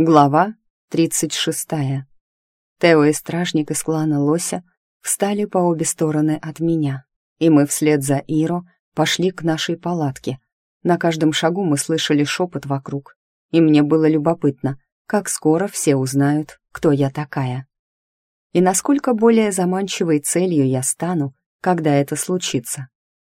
Глава 36. Тео и стражник из клана Лося встали по обе стороны от меня, и мы вслед за Иро пошли к нашей палатке. На каждом шагу мы слышали шепот вокруг, и мне было любопытно, как скоро все узнают, кто я такая. И насколько более заманчивой целью я стану, когда это случится.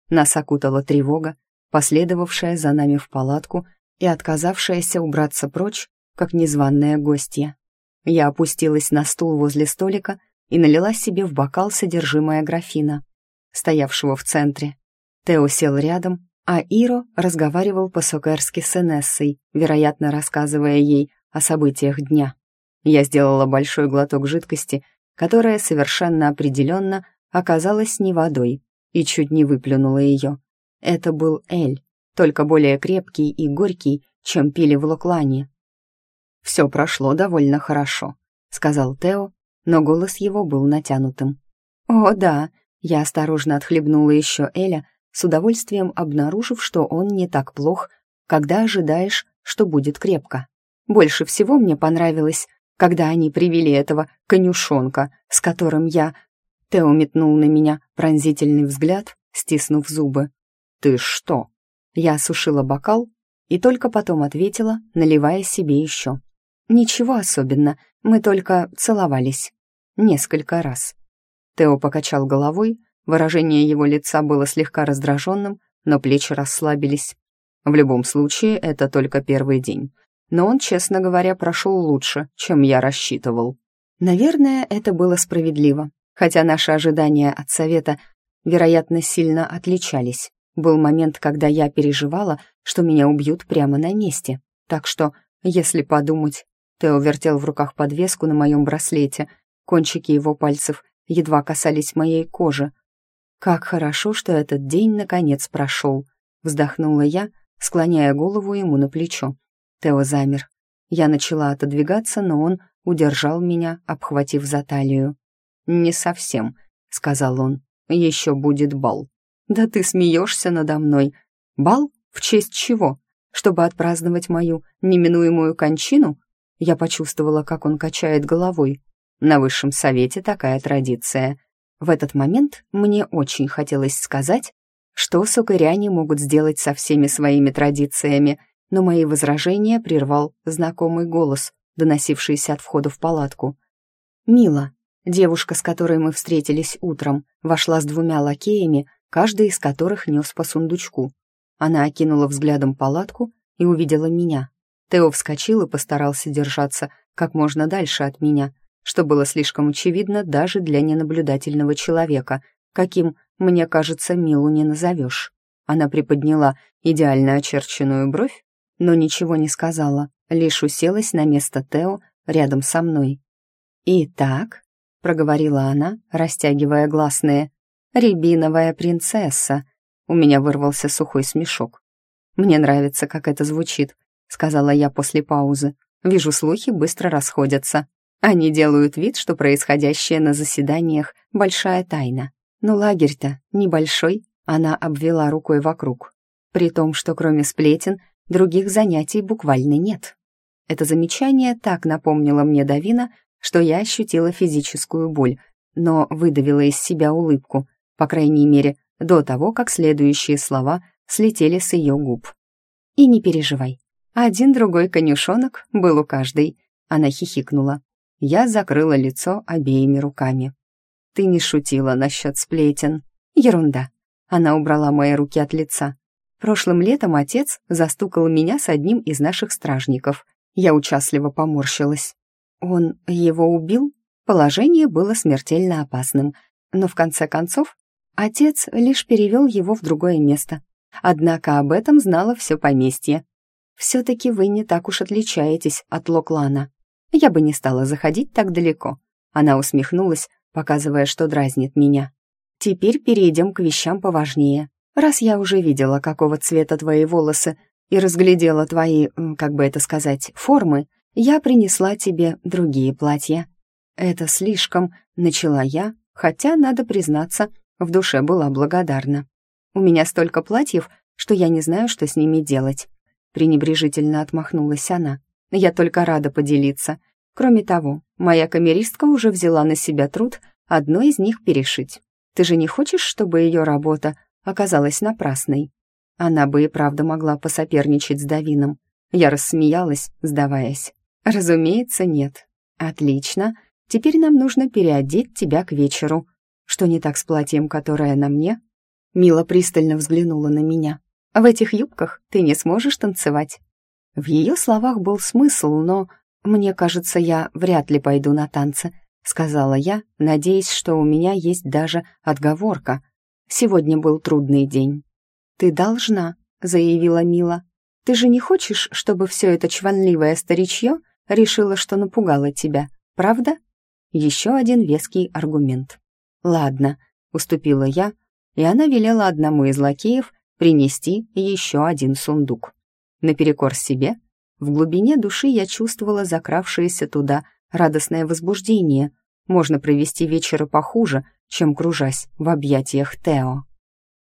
Нас окутала тревога, последовавшая за нами в палатку и отказавшаяся убраться прочь как незваная гостья. Я опустилась на стул возле столика и налила себе в бокал содержимое графина, стоявшего в центре. Тео сел рядом, а Иро разговаривал по-сокерски с Энессой, вероятно, рассказывая ей о событиях дня. Я сделала большой глоток жидкости, которая совершенно определенно оказалась не водой, и чуть не выплюнула ее. Это был Эль, только более крепкий и горький, чем пили в Локлане. «Все прошло довольно хорошо», — сказал Тео, но голос его был натянутым. «О, да», — я осторожно отхлебнула еще Эля, с удовольствием обнаружив, что он не так плох, когда ожидаешь, что будет крепко. Больше всего мне понравилось, когда они привели этого конюшонка, с которым я... Тео метнул на меня пронзительный взгляд, стиснув зубы. «Ты что?» Я осушила бокал и только потом ответила, наливая себе еще. «Ничего особенно, мы только целовались. Несколько раз». Тео покачал головой, выражение его лица было слегка раздраженным, но плечи расслабились. В любом случае, это только первый день. Но он, честно говоря, прошел лучше, чем я рассчитывал. Наверное, это было справедливо, хотя наши ожидания от совета, вероятно, сильно отличались. Был момент, когда я переживала, что меня убьют прямо на месте. Так что, если подумать, Тео вертел в руках подвеску на моем браслете. Кончики его пальцев едва касались моей кожи. «Как хорошо, что этот день наконец прошел», — вздохнула я, склоняя голову ему на плечо. Тео замер. Я начала отодвигаться, но он удержал меня, обхватив за талию. «Не совсем», — сказал он. «Еще будет бал». «Да ты смеешься надо мной. Бал? В честь чего? Чтобы отпраздновать мою неминуемую кончину? Я почувствовала, как он качает головой. На высшем совете такая традиция. В этот момент мне очень хотелось сказать, что сукыряне могут сделать со всеми своими традициями, но мои возражения прервал знакомый голос, доносившийся от входа в палатку. Мила, девушка, с которой мы встретились утром, вошла с двумя лакеями, каждый из которых нес по сундучку. Она окинула взглядом палатку и увидела меня. Тео вскочил и постарался держаться как можно дальше от меня, что было слишком очевидно даже для ненаблюдательного человека, каким, мне кажется, Милу не назовешь. Она приподняла идеально очерченную бровь, но ничего не сказала, лишь уселась на место Тео рядом со мной. «Итак», — проговорила она, растягивая гласные, «рябиновая принцесса», у меня вырвался сухой смешок. Мне нравится, как это звучит, — сказала я после паузы. «Вижу, слухи быстро расходятся. Они делают вид, что происходящее на заседаниях — большая тайна. Но лагерь-то небольшой», — она обвела рукой вокруг. «При том, что кроме сплетен, других занятий буквально нет». Это замечание так напомнило мне Давина, что я ощутила физическую боль, но выдавила из себя улыбку, по крайней мере, до того, как следующие слова слетели с ее губ. «И не переживай, один-другой конюшонок был у каждой. Она хихикнула. Я закрыла лицо обеими руками. «Ты не шутила насчет сплетен?» «Ерунда». Она убрала мои руки от лица. Прошлым летом отец застукал меня с одним из наших стражников. Я участливо поморщилась. Он его убил? Положение было смертельно опасным. Но в конце концов отец лишь перевел его в другое место. Однако об этом знало все поместье. «Все-таки вы не так уж отличаетесь от Локлана. Я бы не стала заходить так далеко». Она усмехнулась, показывая, что дразнит меня. «Теперь перейдем к вещам поважнее. Раз я уже видела, какого цвета твои волосы, и разглядела твои, как бы это сказать, формы, я принесла тебе другие платья». «Это слишком», — начала я, хотя, надо признаться, в душе была благодарна. «У меня столько платьев, что я не знаю, что с ними делать пренебрежительно отмахнулась она. Я только рада поделиться. Кроме того, моя камеристка уже взяла на себя труд одну из них перешить. Ты же не хочешь, чтобы ее работа оказалась напрасной? Она бы и правда могла посоперничать с Давином. Я рассмеялась, сдаваясь. Разумеется, нет. Отлично. Теперь нам нужно переодеть тебя к вечеру. Что не так с платьем, которое на мне? Мила пристально взглянула на меня. В этих юбках ты не сможешь танцевать. В ее словах был смысл, но мне кажется, я вряд ли пойду на танцы, сказала я, надеясь, что у меня есть даже отговорка. Сегодня был трудный день. Ты должна, заявила Мила. Ты же не хочешь, чтобы все это чванливое старичье решило, что напугало тебя, правда? Еще один веский аргумент. «Ладно», — уступила я, и она велела одному из лакеев принести еще один сундук. Наперекор себе, в глубине души я чувствовала закравшееся туда радостное возбуждение. Можно провести вечеры похуже, чем кружась в объятиях Тео.